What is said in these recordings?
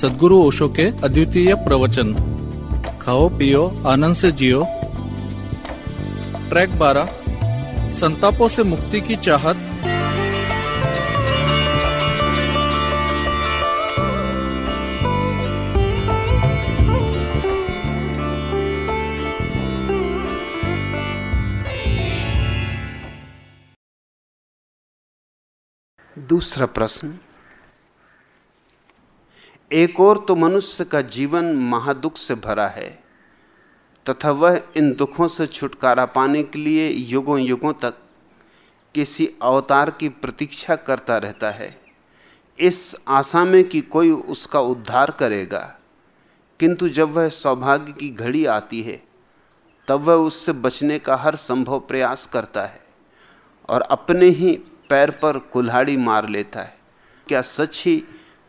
सदगुरु ओशो के अद्वितीय प्रवचन। खाओ, पियो, आनंद से जियो। ट्रैक बारह, संतापों से मुक्ति की चाहत। दूसरा प्रश्न एक और तो मनुष्य का जीवन महादुख से भरा है, तथा वह इन दुखों से छुटकारा पाने के लिए युगों युगों तक किसी अवतार की प्रतीक्षा करता रहता है। इस आशा में कि कोई उसका उद्धार करेगा। किंतु जब वह सौभाग्य की घड़ी आती है, तब वह उससे बचने का हर संभव प्रयास करता है और अपने ही पैर पर कुल्हाड़ी मार लेता है। क्या सच ही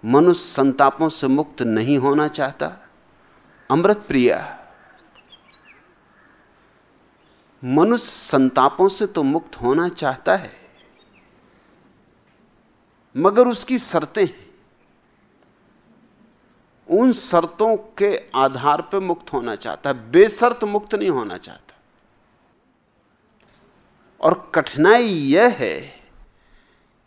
मनुष्य संतापों से मुक्त नहीं होना चाहता। अमृत प्रिया मनुष्य संतापों से तो मुक्त होना चाहता है, मगर उसकी शर्तें उन शर्तों के आधार पर मुक्त होना चाहता है बेसर्त मुक्त नहीं होना चाहता। और कठिनाई यह है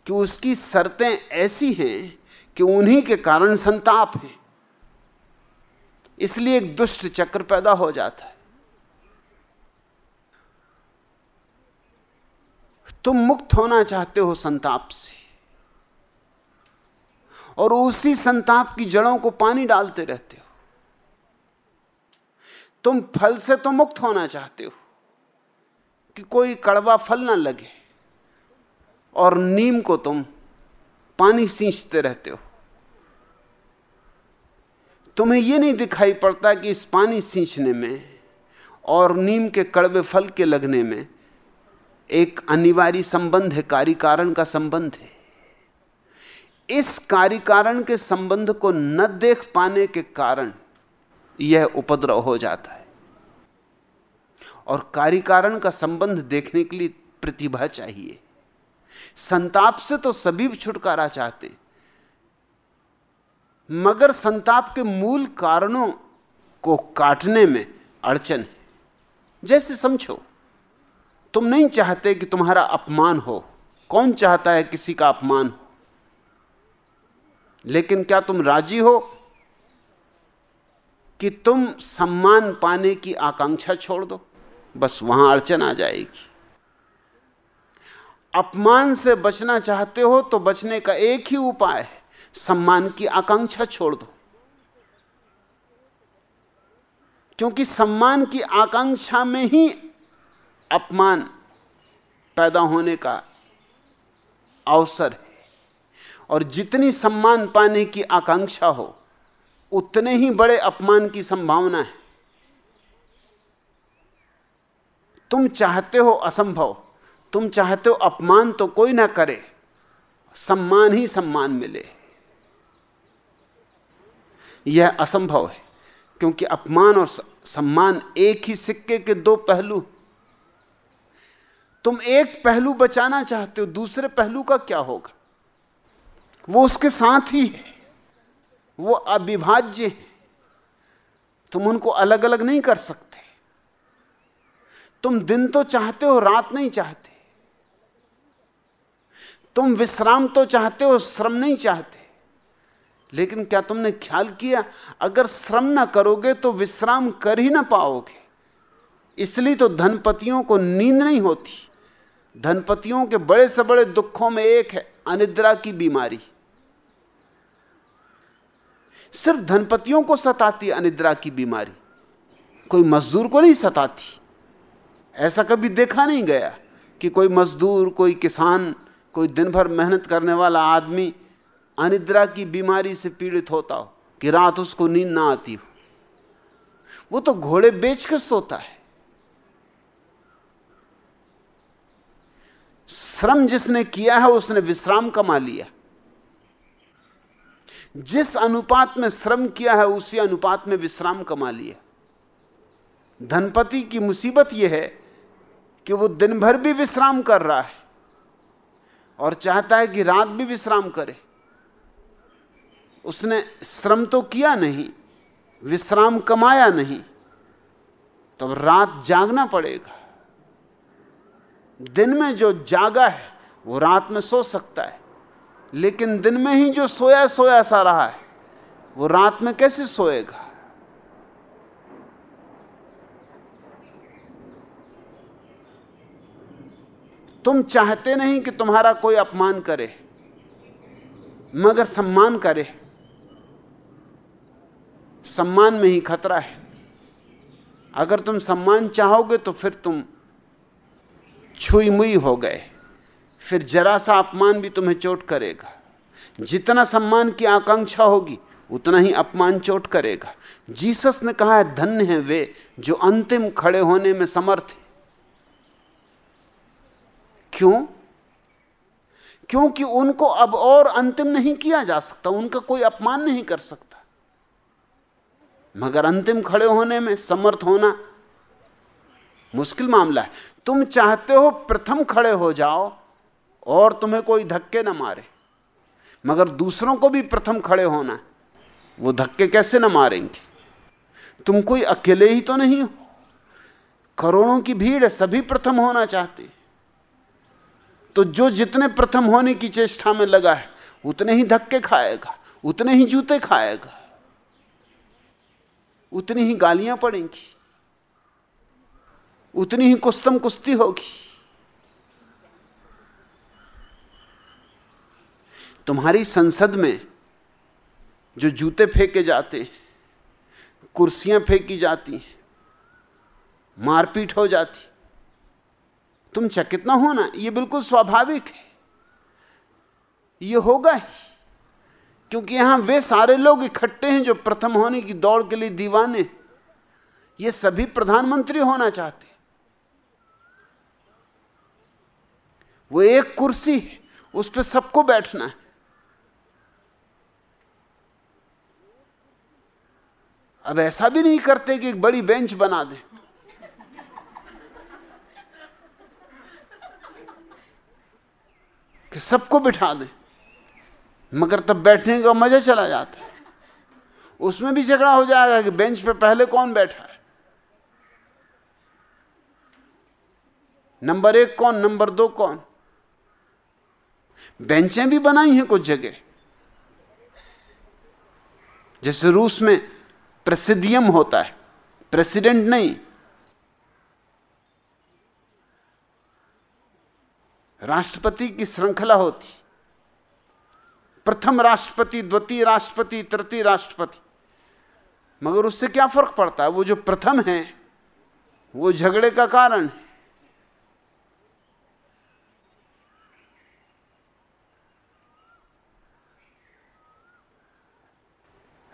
कि उसकी शर्तें ऐसी हैं कि उन्हीं के कारण संताप है। इसलिए एक दुष्ट चक्र पैदा हो जाता है। तुम मुक्त होना चाहते हो संताप से। और उसी संताप की जड़ों को पानी डालते रहते हो। तुम फल से तो मुक्त होना चाहते हो, कि कोई कड़वा फल ना लगे। और नीम को तुम पानी सींचते रहते हो। तुम्हें यह नहीं दिखाई पड़ता कि इस पानी सींचने में और नीम के कड़वे फल के लगने में एक अनिवार्य संबंध है कार्य कारण का संबंध है। इस कार्य कारण के संबंध को न देख पाने के कारण यह उपद्रव हो जाता है। और कार्य कारण का संबंध देखने के लिए प्रतिभा चाहिए। संताप से तो सभी छुटकारा चाहते मगर संताप के मूल कारणों को काटने में अड़चन है। जैसे समझो, तुम नहीं चाहते कि तुम्हारा अपमान हो। कौन चाहता है किसी का अपमान हो? लेकिन क्या तुम राज़ी हो कि तुम सम्मान पाने की आकांक्षा छोड़ दो? बस वहाँ अड़चन आ जाएगी। अपमान से बचना चाहते हो तो बचने का एक ही उपाय है। सम्मान की आकांक्षा छोड़ दो। क्योंकि सम्मान की आकांक्षा में ही अपमान पैदा होने का अवसर है। और जितनी सम्मान पाने की आकांक्षा हो, उतने ही बड़े अपमान की संभावना है। तुम चाहते हो असंभव, तुम चाहते हो अपमान तो कोई ना करे, सम्मान ही सम्मान मिले। यह असंभव है, क्योंकि अपमान और सम्मान एक ही सिक्के के दो पहलू। तुम एक पहलू बचाना चाहते हो, दूसरे पहलू का क्या होगा? वो उसके साथ ही है, वो अविभाज्य है। तुम उनको अलग अलग नहीं कर सकते। तुम दिन तो चाहते हो, रात नहीं चाहते। तुम विश्राम तो चाहते हो, श्रम नहीं चाहते। लेकिन क्या तुमने ख्याल किया? अगर श्रम ना करोगे तो विश्राम कर ही ना पाओगे। इसलिए तो धनपतियों को नींद नहीं होती। धनपतियों के बड़े से बड़े दुखों में एक है, अनिद्रा की बीमारी। सिर्फ़ धनपतियों को सताती अनिद्रा की बीमारी। कोई मजदूर को नहीं सताती। ऐसा कभी देखा नहीं गया कि कोई मजदूर, कोई किसान, कोई दिन भर मेहनत करने वाला आदमी अनिद्रा की बीमारी से पीड़ित होता हो, कि रात उसको नींद ना आती हो। वो तो घोड़े बेच कर सोता है। श्रम जिसने किया है, उसने विश्राम कमा लिया। जिस अनुपात में श्रम किया है, उसी अनुपात में विश्राम कमा लिया। धनपति की मुसीबत यह है कि वो दिन भर भी विश्राम कर रहा है और चाहता है कि रात भी विश्राम करे। उसने श्रम तो किया नहीं, विश्राम कमाया नहीं तो रात जागना पड़ेगा। दिन में जो जागा है, वो रात में सो सकता है, लेकिन दिन में ही जो सोया सोया सा रहा है, वो रात में कैसे सोएगा? तुम चाहते नहीं कि तुम्हारा कोई अपमान करे, मगर सम्मान करे। सम्मान में ही खतरा है। अगर तुम सम्मान चाहोगे तो फिर तुम छुई मुई हो गए। फिर जरा सा अपमान भी तुम्हें चोट करेगा। जितना सम्मान की आकांक्षा होगी, उतना ही अपमान चोट करेगा। जीसस ने कहा है धन्य है वे जो अंतिम खड़े होने में समर्थ है। क्यों? क्योंकि उनको अब और अंतिम नहीं किया जा सकता। उनका कोई अपमान नहीं कर सकता। मगर अंतिम खड़े होने में समर्थ होना मुश्किल मामला है। तुम चाहते हो प्रथम खड़े हो जाओ और तुम्हें कोई धक्के ना मारे, मगर दूसरों को भी प्रथम खड़े होना वो धक्के कैसे ना मारेंगे? तुम कोई अकेले ही तो नहीं हो? करोड़ों की भीड़ है, सभी प्रथम होना चाहते। तो जो जितने प्रथम होने की चेष्टा में लगा है, उतने ही धक्के खाएगा, उतने ही जूते खाएगा। उतनी ही गालियाँ पड़ेंगी, उतनी ही कुस्तम कुश्ती होगी। तुम्हारी संसद में जो जूते फेंके जाते हैं, कुर्सियाँ फेंकी जाती हैं, मारपीट हो जाती तुम चकित ना होना यह बिल्कुल स्वाभाविक है। ये होगा ही। क्योंकि यहाँ वे सारे लोग इकट्ठे हैं जो प्रथम होने की दौड़ के लिए दीवाने ये सभी प्रधानमंत्री होना चाहते वो एक कुर्सी उस पर सबको बैठना है। अब ऐसा भी नहीं करते कि एक बड़ी बेंच बना दे। कि सबको बिठा दे। मगर तब बैठने का मज़ा चला जाता है। उसमें भी झगड़ा हो जाएगा कि बेंच पे पहले कौन बैठा है? नंबर एक कौन, नंबर दो कौन? बेंचें भी बनाई हैं कुछ जगह। जैसे रूस में प्रेसिडियम होता है, प्रेसिडेंट नहीं। राष्ट्रपति की श्रृंखला होती। प्रथम राष्ट्रपति, द्वितीय राष्ट्रपति, तृतीय राष्ट्रपति। मगर उससे क्या फ़र्क पड़ता है? वो जो प्रथम है, वो झगड़े का कारण है।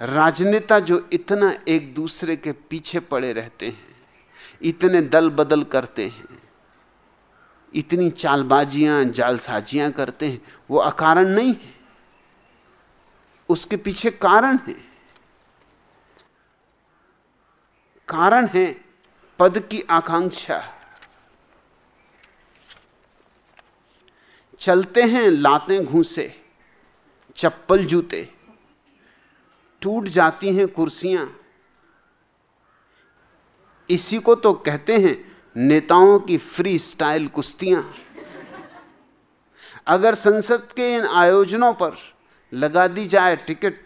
राजनेता जो इतना एक दूसरे के पीछे पड़े रहते हैं, इतने दल बदल करते हैं, इतनी चालबाजियाँ, जालसाजियाँ करते हैं, वो अकारण नहीं है। उसके पीछे कारण है। कारण है पद की आकांक्षा। चलते हैं लाते घूसे, चप्पल जूते, टूट जाती हैं कुर्सियाँ। इसी को तो कहते हैं नेताओं की फ्री स्टाइल कुश्तियाँ। अगर संसद के इन आयोजनों पर लगा दी जाए टिकट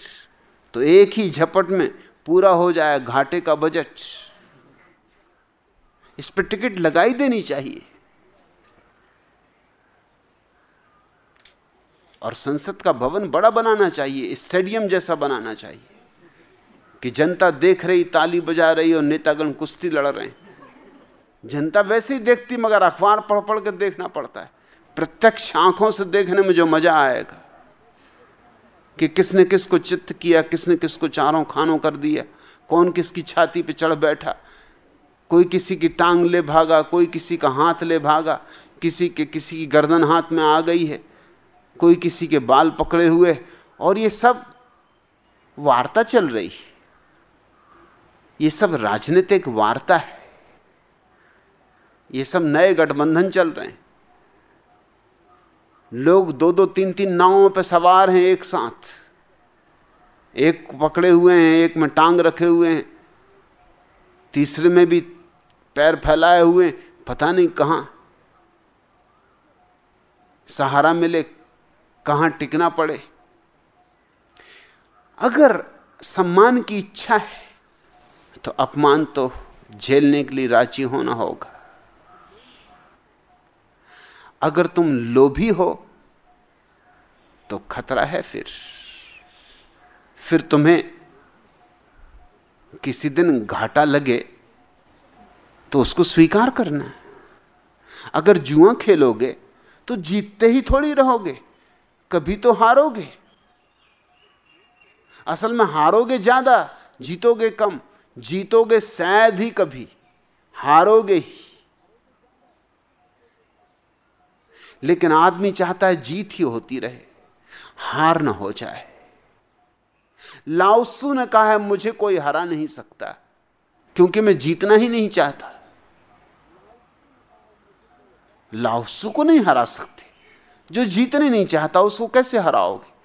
तो एक ही झपट में पूरा हो जाए घाटे का बजट। इस पर टिकट लगाई देनी चाहिए। और संसद का भवन बड़ा बनाना चाहिए, स्टेडियम जैसा बनाना चाहिए, कि जनता देख रही, ताली बजा रही और नेतागण कुश्ती लड़ रहे हैं। जनता वैसे ही देखती, मगर अखबार पढ़ पढ़ कर देखना पड़ता है। प्रत्यक्ष आँखों से देखने में जो मज़ा आएगा। कि किसने किसको चित्त किया, किसने किसको चारों खानों कर दिया, कौन किसकी छाती पे चढ़ बैठा, कोई किसी की टांग ले भागा, कोई किसी का हाथ ले भागा, किसी के, किसी की गर्दन हाथ में आ गई है, कोई किसी के बाल पकड़े हुए, और ये सब वार्ता चल रही है। ये सब राजनीतिक वार्ता है। ये सब नए गठबंधन चल रहे हैं। लोग दो दो तीन तीन नावों पर सवार हैं एक साथ। एक पकड़े हुए हैं, एक में टांग रखे हुए हैं। तीसरे में भी पैर फैलाए हुए पता नहीं कहाँ। सहारा मिले, कहाँ टिकना पड़े। अगर सम्मान की इच्छा है तो अपमान तो झेलने के लिए राज़ी होना होगा। अगर तुम लोभी हो तो खतरा है फिर। फिर तुम्हें किसी दिन घाटा लगे तो उसको स्वीकार करना है। अगर जुआ खेलोगे तो जीतते ही थोड़ी रहोगे, कभी तो हारोगे। असल में हारोगे ज़्यादा, जीतोगे कम, जीतोगे शायद ही कभी, हारोगे ही। लेकिन आदमी चाहता है जीत ही होती रहे, हार ना हो जाए। लाउसू ने कहा है, मुझे कोई हरा नहीं सकता, क्योंकि मैं जीतना ही नहीं चाहता। लाउसू को नहीं हरा सकते। जो जीतने नहीं चाहता, उसको कैसे हराओगे?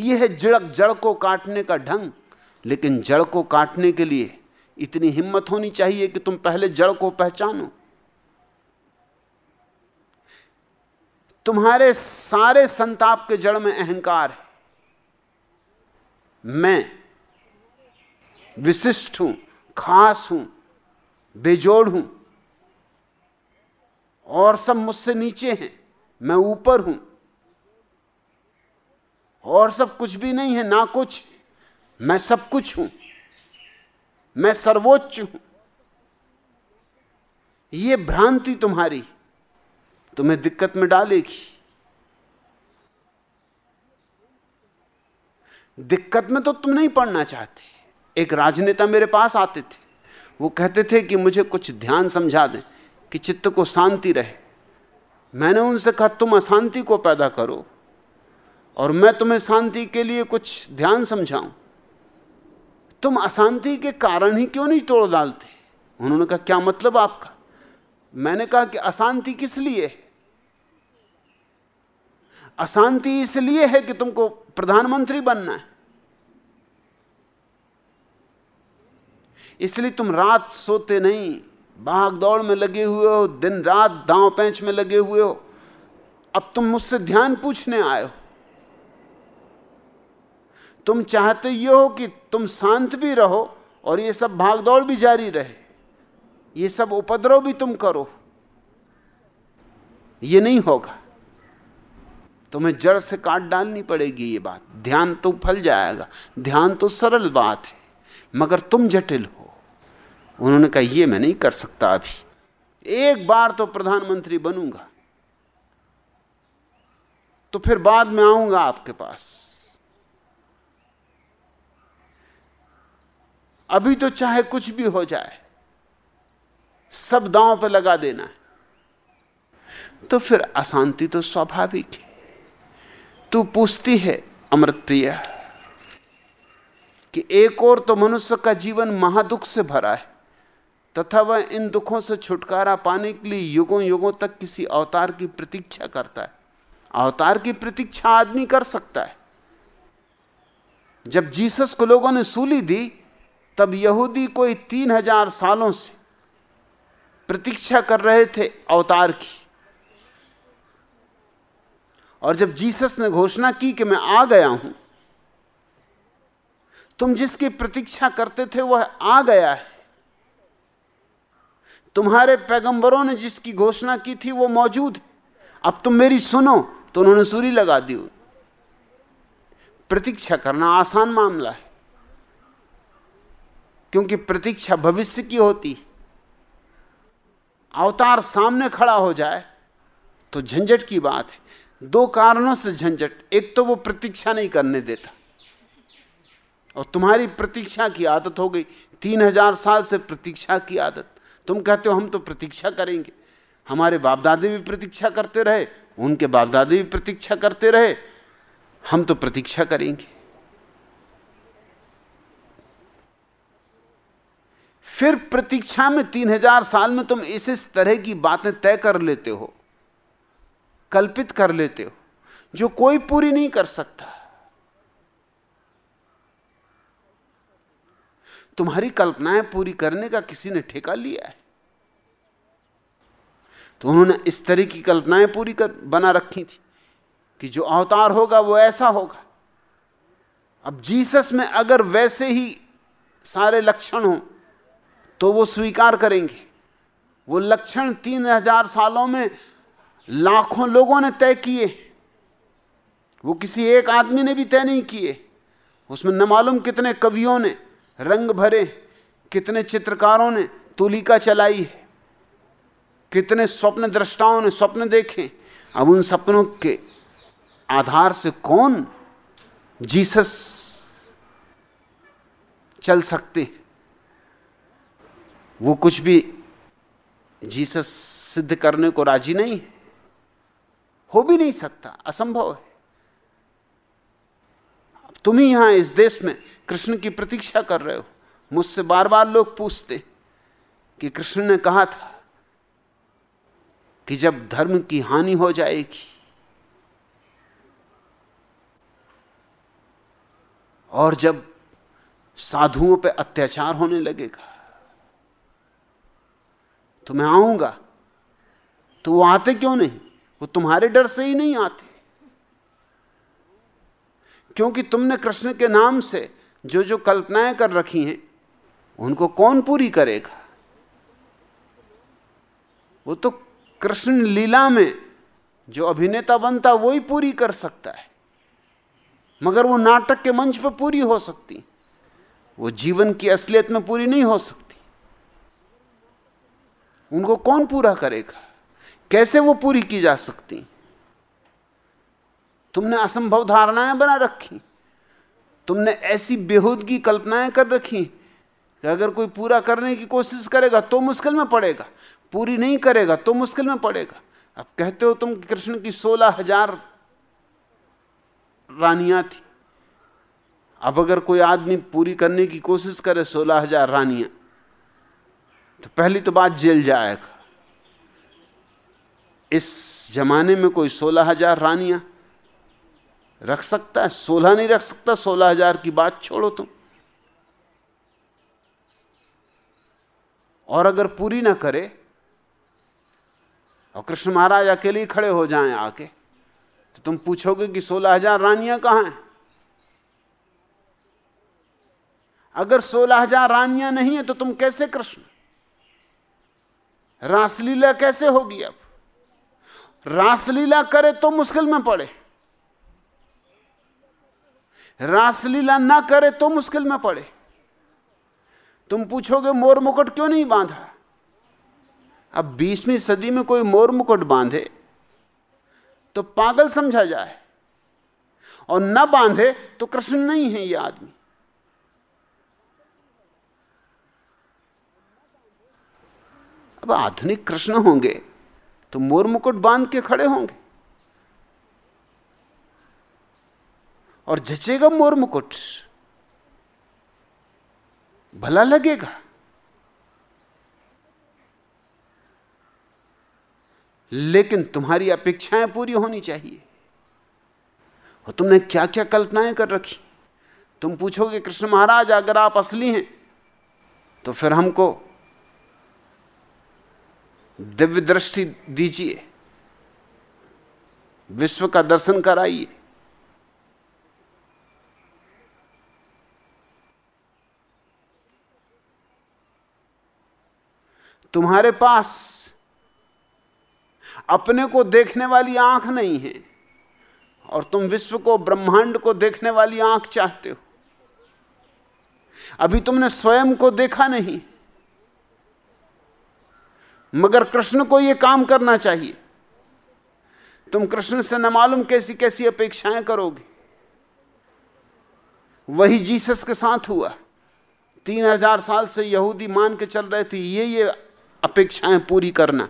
यह है जड़क, जड़ को काटने का ढंग। लेकिन जड़ को काटने के लिए इतनी हिम्मत होनी चाहिए कि तुम पहले जड़ को पहचानो। तुम्हारे सारे संताप के जड़ में अहंकार है। मैं विशिष्ट हूँ, खास हूँ, बेजोड़ हूँ, और सब मुझसे नीचे हैं। मैं ऊपर हूँ, और सब कुछ भी नहीं है, ना कुछ। मैं सब कुछ हूँ, मैं सर्वोच्च हूँ। यह भ्रांति तुम्हारी तुम्हें दिक्कत में डालेगी। दिक्कत में तो तुम नहीं पढ़ना चाहते। एक राजनेता मेरे पास आते थे। वो कहते थे कि मुझे कुछ ध्यान समझा दें, कि चित्त को शांति रहे। मैंने उनसे कहा, तुम अशांति को पैदा करो और मैं तुम्हें शांति के लिए कुछ ध्यान समझाऊं। तुम अशांति के कारण ही क्यों नहीं तोड़ डालते? उन्होंने कहा, क्या मतलब आपका? मैंने कहा कि अशांति किस लिए? अशांति इसलिए है कि तुमको प्रधानमंत्री बनना है। इसलिए तुम रात सोते नहीं भाग दौड़ में लगे हुए हो, दिन रात दांव पैंच में लगे हुए हो। अब तुम मुझसे ध्यान पूछने आए हो। तुम चाहते ये हो कि तुम शांत भी रहो और ये सब भागदौड़ भी जारी रहे। ये सब उपद्रव भी तुम करो। ये नहीं होगा। तुम्हें जड़ से काट डालनी पड़ेगी ये बात। ध्यान तो फल जाएगा। ध्यान तो सरल बात है। मगर तुम जटिल हो। उन्होंने कहा, ये मैं नहीं कर सकता अभी। एक बार तो प्रधानमंत्री बनूँगा। तो फिर बाद में आऊँगा आपके पास। अभी तो चाहे कुछ भी हो जाए। सब दांव पे लगा देना है। तो फिर अशांति तो स्वाभाविक है। तू पूछती है अमृत प्रिया कि एक और तो मनुष्य का जीवन महादुख से भरा है, तथा वह इन दुखों से छुटकारा पाने के लिए युगों युगों तक किसी अवतार की प्रतीक्षा करता है। अवतार की प्रतीक्षा आदमी कर सकता है। जब जीसस को लोगों ने सूली दी, तब यहूदी कोई तीन हज़ार सालों से प्रतीक्षा कर रहे थे अवतार की। और जब जीसस ने घोषणा की कि मैं आ गया हूँ, तुम जिसकी प्रतीक्षा करते थे वह आ गया है। तुम्हारे पैगंबरों ने जिसकी घोषणा की थी वो मौजूद है। अब तुम मेरी सुनो तो उन्होंने सूरी लगा दी प्रतीक्षा करना आसान मामला है, क्योंकि प्रतीक्षा भविष्य की होती अवतार सामने खड़ा हो जाए तो झंझट की बात है। दो कारणों से झंझट। एक तो वो प्रतीक्षा नहीं करने देता। और तुम्हारी प्रतीक्षा की आदत हो गई। तीन हज़ार साल से प्रतीक्षा की आदत। तुम कहते हो, हम तो प्रतीक्षा करेंगे। हमारे बाप दादे भी प्रतीक्षा करते रहे, उनके बाप दादे भी प्रतीक्षा करते रहे। हम तो प्रतीक्षा करेंगे। फिर प्रतीक्षा में तीन हज़ार साल में तुम इस इस तरह की बातें तय कर लेते हो, कल्पित कर लेते हो, जो कोई पूरी नहीं कर सकता। तुम्हारी कल्पनाएँ पूरी करने का किसी ने ठेका लिया है? तो उन्होंने इस तरह की कल्पनाएँ पूरी कर, बना रखी थी कि जो अवतार होगा वो ऐसा होगा। अब जीसस में अगर वैसे ही सारे लक्षण हो तो वो स्वीकार करेंगे। वो लक्षण तीन हज़ार सालों में लाखों लोगों ने तय किए। वो किसी एक आदमी ने भी तय नहीं किए। उसमें न मालूम कितने कवियों ने रंग भरे, कितने चित्रकारों ने तुलिका चलाई है, कितने स्वप्न दृष्टाओं ने स्वप्न देखे। अब उन सपनों के आधार से कौन जीसस चल सकते वो कुछ भी जीसस सिद्ध करने को राज़ी नहीं है। हो भी नहीं सकता, असंभव है। तुम ही यहाँ इस देश में कृष्ण की प्रतीक्षा कर रहे हो। मुझसे बार बार लोग पूछते कि कृष्ण ने कहा था कि जब धर्म की हानि हो जाएगी और जब साधुओं पे अत्याचार होने लगेगा तो मैं आऊँगा। तो वो आते क्यों नहीं? वो तुम्हारे डर से ही नहीं आते। क्योंकि तुमने कृष्ण के नाम से जो जो कल्पनाएँ कर रखी हैं, उनको कौन पूरी करेगा? वो तो कृष्ण लीला में जो अभिनेता बनता, वो ही पूरी कर सकता है। मगर वो नाटक के मंच पर पूरी हो सकती। वो जीवन की असलियत में पूरी नहीं हो सकती। उनको कौन पूरा करेगा? कैसे वो पूरी की जा सकती? तुमने असंभव धारणाएँ बना रखी। तुमने ऐसी बेहूदगी कल्पनाएँ कर रखी कि अगर कोई पूरा करने की कोशिश करेगा तो मुश्किल में पड़ेगा। पूरी नहीं करेगा तो मुश्किल में पड़ेगा। अब कहते हो तुम कृष्ण की सोलह हज़ार रानियाँ थी। अब अगर कोई आदमी पूरी करने की कोशिश करे, सोलह हज़ार रानियाँ तो पहली तो बात जेल जाएगा। इस जमाने में कोई सोलह हज़ार रानियाँ रख सकता है? सोलह नहीं रख सकता, सोलह हज़ार की बात छोड़ो तुम। और अगर पूरी ना करे, और कृष्ण महाराज अकेले ही खड़े हो जाएँ आके तो तुम पूछोगे कि सोलह हज़ार रानियाँ कहाँ हैं? अगर सोलह हज़ार रानियाँ नहीं है तो तुम कैसे कृष्ण? रासलीला कैसे होगी अब? रासलीला करे तो मुश्किल में पड़े। रासलीला ना करे तो मुश्किल में पड़े। तुम पूछोगे, मोर मुकुट क्यों नहीं बांधा? अब बीसवीं सदी में कोई मोर मुकुट बांधे तो पागल समझा जाए। और न बांधे तो कृष्ण नहीं है ये आदमी। अब आधुनिक कृष्ण होंगे तो मोर मुकुट बाँध के खड़े होंगे। और जचेगा मोर मुकुट, भला लगेगा। लेकिन तुम्हारी अपेक्षाएँ पूरी होनी चाहिए। और तुमने क्या क्या कल्पनाएँ कर रखी? तुम पूछोगे, कृष्ण महाराज, अगर आप असली हैं तो फिर हमको दिव्य दृष्टि दीजिए। विश्व का दर्शन कराइए। तुम्हारे पास अपने को देखने वाली आँख नहीं है और तुम विश्व को, ब्रह्मांड को देखने वाली आँख चाहते हो। अभी तुमने स्वयं को देखा नहीं। मगर कृष्ण को यह काम करना चाहिए। तुम कृष्ण से न मालूम कैसी कैसी अपेक्षाएँ करोगे। वही जीसस के साथ हुआ। तीन हज़ार साल से यहूदी मान के चल रहे थे, ये ये अपेक्षाएँ पूरी करना।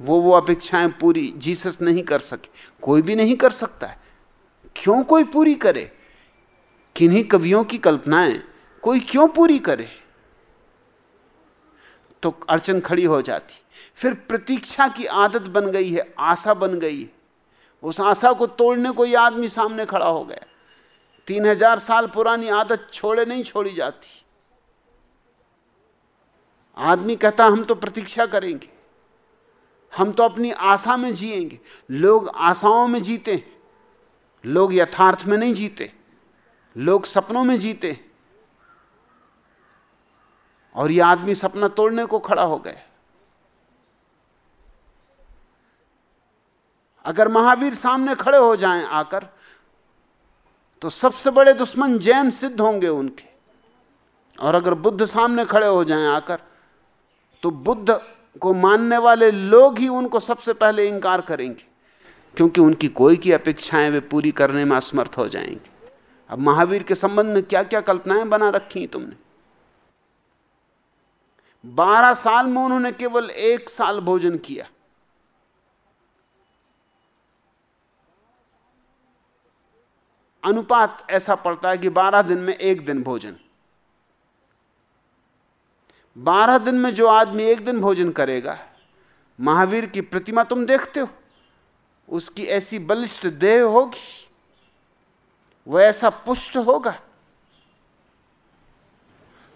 वो वो अपेक्षाएँ पूरी जीसस नहीं कर सके। कोई भी नहीं कर सकता है। क्यों कोई पूरी करे? किन्हीं कवियों की कल्पनाएँ कोई क्यों पूरी करे? तो अड़चन खड़ी हो जाती। फिर प्रतीक्षा की आदत बन गई है, आशा बन गई है। उस आशा को तोड़ने को यह आदमी सामने खड़ा हो गया। तीन हज़ार साल पुरानी आदत छोड़े नहीं छोड़ी जाती। आदमी कहता, हम तो प्रतीक्षा करेंगे। हम तो अपनी आशा में जिएँगे। लोग आशाओं में जीते लोग यथार्थ में नहीं जीते। लोग सपनों में जीते और यह आदमी सपना तोड़ने को खड़ा हो गया अगर महावीर सामने खड़े हो जाएँ आकर तो सबसे बड़े दुश्मन जैन सिद्ध होंगे उनके। और अगर बुद्ध सामने खड़े हो जाएँ आकर तो बुद्ध को मानने वाले लोग ही उनको सबसे पहले इंकार करेंगे, क्योंकि उनकी कोई की अपेक्षाएँ वे पूरी करने में असमर्थ हो जाएँगे। अब महावीर के संबंध में क्या क्या कल्पनाएँ बना रखी तुमने? बारह साल में उन्होंने केवल एक साल भोजन किया। अनुपात ऐसा पड़ता है कि बारह दिन में एक दिन भोजन। बारह दिन में जो आदमी एक दिन भोजन करेगा, महावीर की प्रतिमा तुम देखते हो, उसकी ऐसी बलिष्ठ देह होगी, वह ऐसा पुष्ट होगा।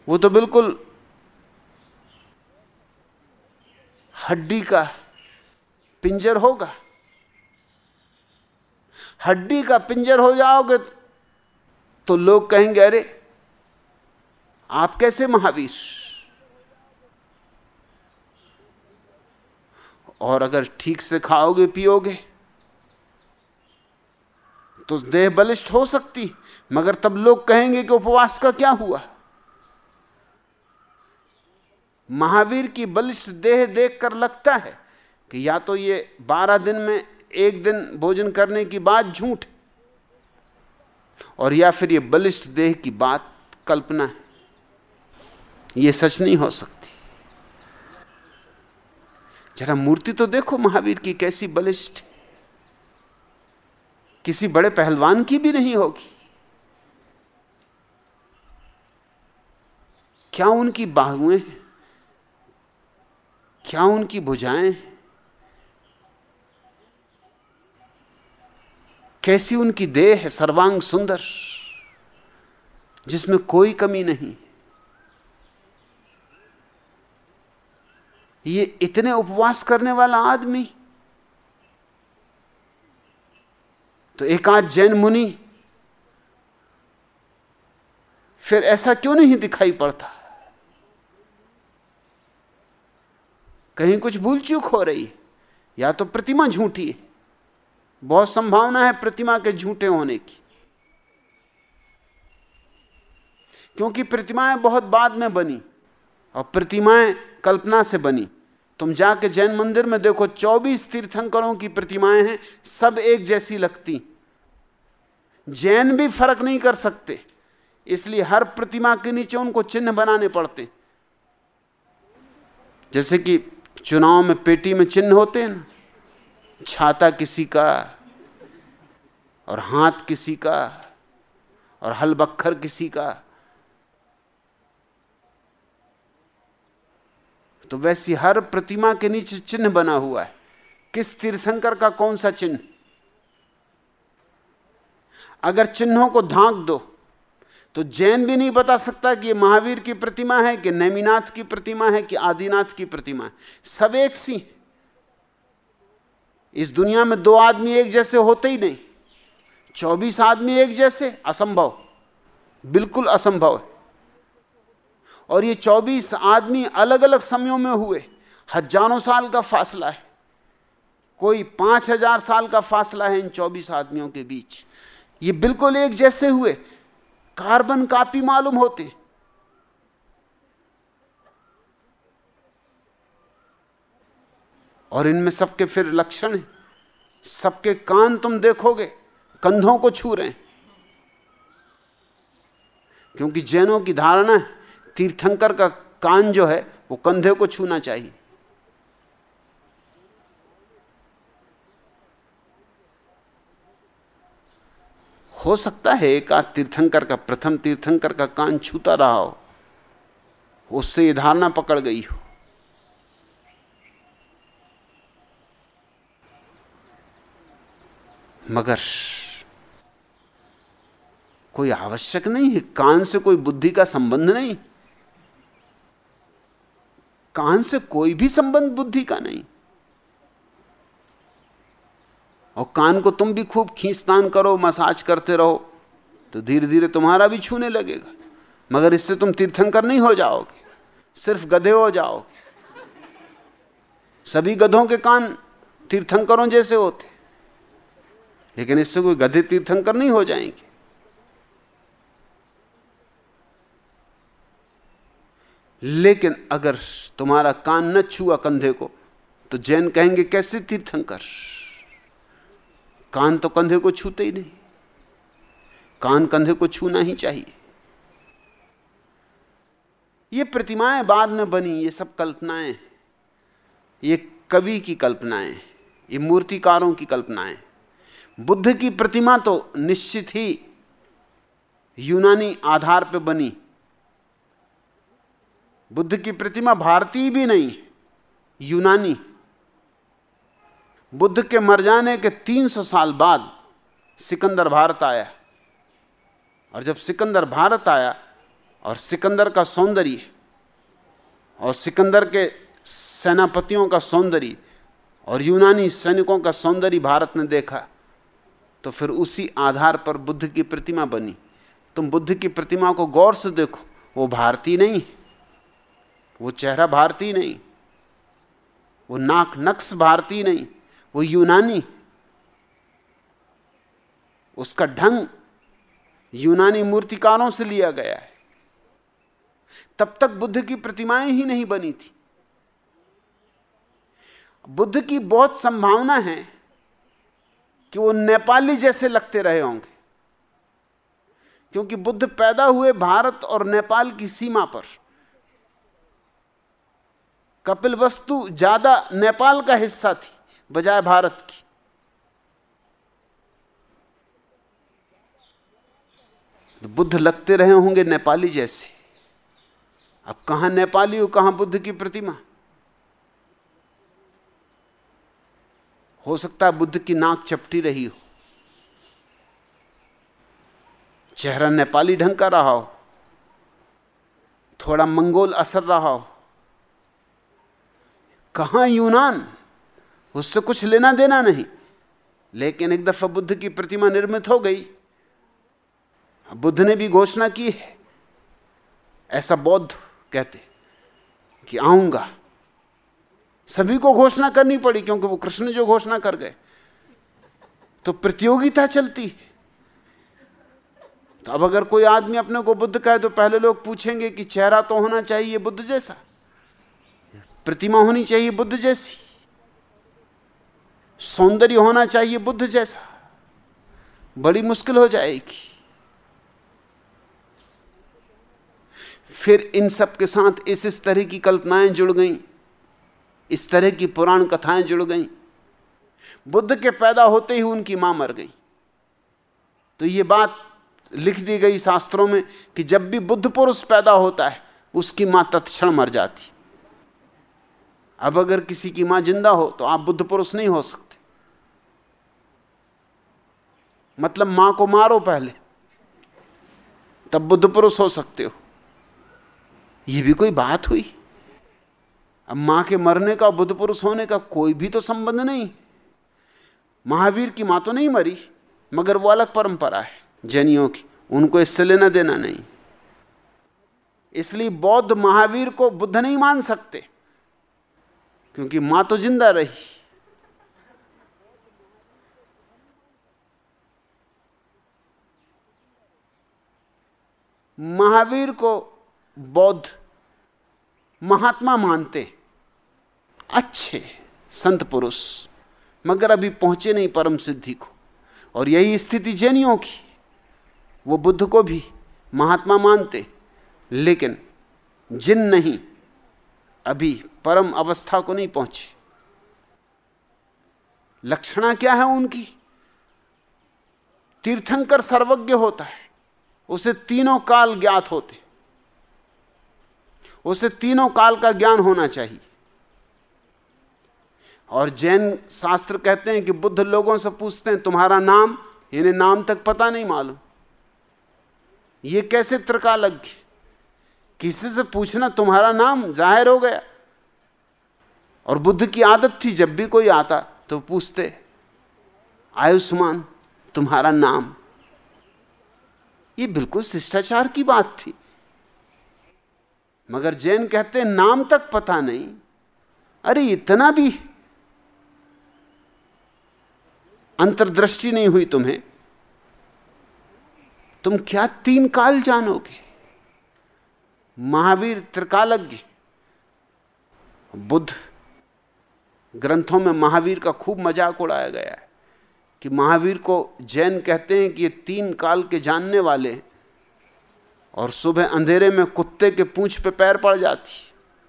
वो तो बिल्कुल हड्डी का पिंजर होगा। हड्डी का पिंजर हो जाओगे तो लोग कहेंगे, अरे, आप कैसे महावीर? और अगर ठीक से खाओगे, पियोगे तो देह बलिष्ठ हो सकती, मगर तब लोग कहेंगे कि उपवास का क्या हुआ? महावीर की बलिष्ठ देह देखकर लगता है कि या तो ये बारह दिन में एक दिन भोजन करने की बात झूठ और या फिर ये बलिष्ठ देह की बात कल्पना है। ये सच नहीं हो सकती। जरा मूर्ति तो देखो महावीर की कैसी बलिष्ठ किसी बड़े पहलवान की भी नहीं होगी। क्या उनकी बाहुएँ हैं? क्या उनकी भुजाएँ कैसी उनकी देह है सर्वांग सुंदर, जिसमें कोई कमी नहीं? ये इतने उपवास करने वाला आदमी तो एकांत जैन मुनि, फिर ऐसा क्यों नहीं दिखाई पड़ता? कहीं कुछ भूल चूक हो रही है या तो प्रतिमा झूठी है। बहुत संभावना है प्रतिमा के झूठे होने की। क्योंकि प्रतिमाएँ बहुत बाद में बनी, और प्रतिमाएँ कल्पना से बनी। तुम जाके जैन मंदिर में देखो 24 तीर्थंकरों की प्रतिमाएँ हैं, सब एक जैसी लगती। जैन भी फ़र्क नहीं कर सकते, इसलिए हर प्रतिमा के नीचे उनको चिन्ह बनाने पड़ते। जैसे कि चुनाव में पेटी में चिन्ह होते हैं ना, छाता किसी का और हाथ किसी का और हल बखर किसी का। तो वैसी हर प्रतिमा के नीचे चिन्ह बना हुआ है। किस तीर्थंकर का कौन सा चिन्ह? अगर चिन्हों को धांक दो तो जैन भी नहीं बता सकता कि यह महावीर की प्रतिमा है, कि नैमीनाथ की प्रतिमा है, कि आदिनाथ की प्रतिमा है। सब एक सी। इस दुनिया में दो आदमी एक जैसे होते ही नहीं। चौबीस आदमी एक जैसे, असंभव। बिल्कुल असंभव है। और ये चौबीस आदमी अलग अलग समयों में हुए। हज़ारों साल का फासला है। कोई पाँच हज़ार साल का फासला है इन चौबीस आदमियों के बीच। ये बिल्कुल एक जैसे हुए। कार्बन कापी मालूम होते। और इनमें सबके फिर लक्षण है। सबके कान तुम देखोगे, कंधों को छू रहे हैं। क्योंकि जैनों की धारणा है, तीर्थंकर का कान जो है, वो कंधे को छूना चाहिए। हो सकता है एक आध तीर्थंकर का, प्रथम तीर्थंकर का कान छूता रहा हो। उससे यह धारणा पकड़ गई हो। मगर कोई आवश्यक नहीं है? कान से कोई बुद्धि का संबंध नहीं? कान से कोई भी संबंध बुद्धि का नहीं। और कान को तुम भी खूब खींचतान करो, मसाज करते रहो तो धीरे धीरे तुम्हारा भी छूने लगेगा। मगर इससे तुम तीर्थंकर नहीं हो जाओगे, सिर्फ़ गधे हो जाओगे। सभी गधों के कान तीर्थंकरों जैसे होते। लेकिन इससे कोई गधे तीर्थंकर नहीं हो जाएँगे। लेकिन अगर तुम्हारा कान न छुआ कंधे को तो जैन कहेंगे, कैसे तीर्थंकर? कान तो कंधे को छूते ही नहीं। कान कंधे को छूना ही चाहिए। ये प्रतिमाएँ बाद में बनी, ये सब कल्पनाएँ, ये कवि की कल्पनाएँ, ये मूर्तिकारों की कल्पनाएँ। बुद्ध की प्रतिमा तो निश्चित ही यूनानी आधार पर बनी। बुद्ध की प्रतिमा भारतीय भी नहीं, यूनानी। बुद्ध के मर जाने के 300 साल बाद सिकंदर भारत आया। और जब सिकंदर भारत आया और सिकंदर का सौंदर्य और सिकंदर के सेनापतियों का सौंदर्य और यूनानी सैनिकों का सौंदर्य भारत ने देखा तो फिर उसी आधार पर बुद्ध की प्रतिमा बनी। तुम बुद्ध की प्रतिमा को गौर से देखो, वो भारतीय नहीं, वो चेहरा भारतीय नहीं, वो नाक नक्श भारतीय नहीं वो यूनानी। उसका ढंग यूनानी मूर्तिकारों से लिया गया है। तब तक बुद्ध की प्रतिमाएँ ही नहीं बनी थी। बुद्ध की बहुत संभावना है कि वो नेपाली जैसे लगते रहे होंगे, क्योंकि बुद्ध पैदा हुए भारत और नेपाल की सीमा पर। कपिल वस्तु ज़्यादा नेपाल का हिस्सा थी। बजाय भारत की। तो बुद्ध लगते रहे होंगे नेपाली जैसे। अब कहाँ नेपाली हो कहाँ बुद्ध की प्रतिमा? हो सकता है बुद्ध की नाक चपटी रही हो। चेहरा नेपाली ढंग का रहा हो। थोड़ा मंगोल असर रहा हो। कहाँ यूनान? उससे कुछ लेना देना नहीं। लेकिन एक दफ़ा बुद्ध की प्रतिमा निर्मित हो गई। बुद्ध ने भी घोषणा की है। ऐसा बौद्ध कहते कि आऊँगा। सभी को घोषणा करनी पड़ी क्योंकि वो कृष्ण जो घोषणा कर गए। तो प्रतियोगिता चलती है। तो अब अगर कोई आदमी अपने को बुद्ध कहे तो पहले लोग पूछेंगे कि चेहरा तो होना चाहिए बुद्ध जैसा। प्रतिमा होनी चाहिए बुद्ध जैसी। सौंदर्य होना चाहिए बुद्ध जैसा। बड़ी मुश्किल हो जाएगी। फिर इन सब के साथ इस इस तरह की कल्पनाएँ जुड़ गईं। इस तरह की पुराण कथाएँ जुड़ गईं। बुद्ध के पैदा होते ही उनकी माँ मर गई। तो ये बात लिख दी गई शास्त्रों में कि जब भी बुद्ध पुरुष पैदा होता है, उसकी माँ तत्क्षण मर जाती। अब अगर किसी की माँ ज़िंदा हो तो आप बुद्ध पुरुष नहीं हो सकते। मतलब माँ को मारो पहले, तब बुद्ध पुरुष हो सकते हो। यह भी कोई बात हुई? अब माँ के मरने का बुद्ध पुरुष होने का कोई भी तो संबंध नहीं। महावीर की माँ तो नहीं मरी, मगर वो अलग परंपरा है, जैनियों की। उनको इससे लेना देना नहीं। इसलिए बौद्ध महावीर को बुद्ध नहीं मान सकते, क्योंकि माँ तो ज़िंदा रही। महावीर को बौद्ध महात्मा मानते। अच्छे संत पुरुष, मगर अभी पहुँचे नहीं परम सिद्धि को। और यही स्थिति जैनियों की, वो बुद्ध को भी महात्मा मानते। लेकिन जिन नहीं, अभी परम अवस्था को नहीं पहुँचे। लक्षणा क्या है उनकी? तीर्थंकर सर्वज्ञ होता है। उसे तीनों काल ज्ञात होते। उसे तीनों काल का ज्ञान होना चाहिए। और जैन शास्त्र कहते हैं कि बुद्ध लोगों से पूछते हैं, तुम्हारा नाम? इन्हें नाम तक पता नहीं मालूम। ये कैसे त्रिकालज्ञ किसी से पूछना, तुम्हारा नाम ज़ाहिर हो गया। और बुद्ध की आदत थी, जब भी कोई आता तो पूछते, आयुष्मान, तुम्हारा नाम ये बिल्कुल शिष्टाचार की बात थी। मगर जैन कहते नाम तक पता नहीं। अरे, इतना भी अंतर्दृष्टि नहीं हुई तुम्हें। तुम क्या तीन काल जानोगे? महावीर त्रिकालज्ञ, बुद्ध ग्रंथों में महावीर का खूब मज़ाक उड़ाया गया है। कि महावीर को जैन कहते हैं कि ये तीन काल के जानने वाले और सुबह अंधेरे में कुत्ते के पूंछ पे पैर पड़ जाती,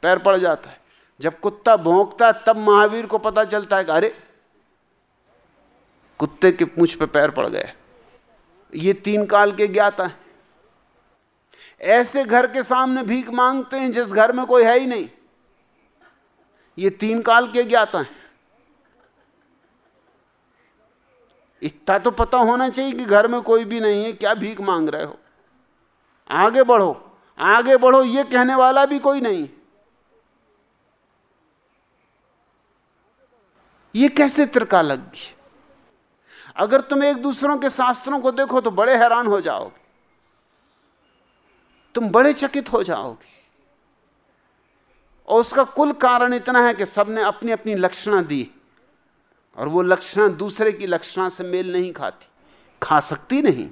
पैर पड़ जाता है। जब कुत्ता भोंकता तब महावीर को पता चलता है कि अरे, कुत्ते के पूंछ पे पैर पड़ गए ये तीन काल के ज्ञाता है। ऐसे घर के सामने भीख मांगते हैं जिस घर में कोई है ही नहीं। ये तीन काल के ज्ञाता हैं। इतना तो पता होना चाहिए कि घर में कोई भी नहीं है, क्या भीख मांग रहे हो? आगे बढ़ो आगे बढ़ो, ये कहने वाला भी कोई नहीं। ये कैसे त्रिका लग गई अगर तुम एक दूसरों के शास्त्रों को देखो तो बड़े हैरान हो जाओगे। तुम बड़े चकित हो जाओगे। और उसका कुल कारण इतना है कि सबने अपनी अपनी लक्षणा दी। और वो लक्षणा दूसरे की लक्षणा से मेल नहीं खाती। खा सकती नहीं।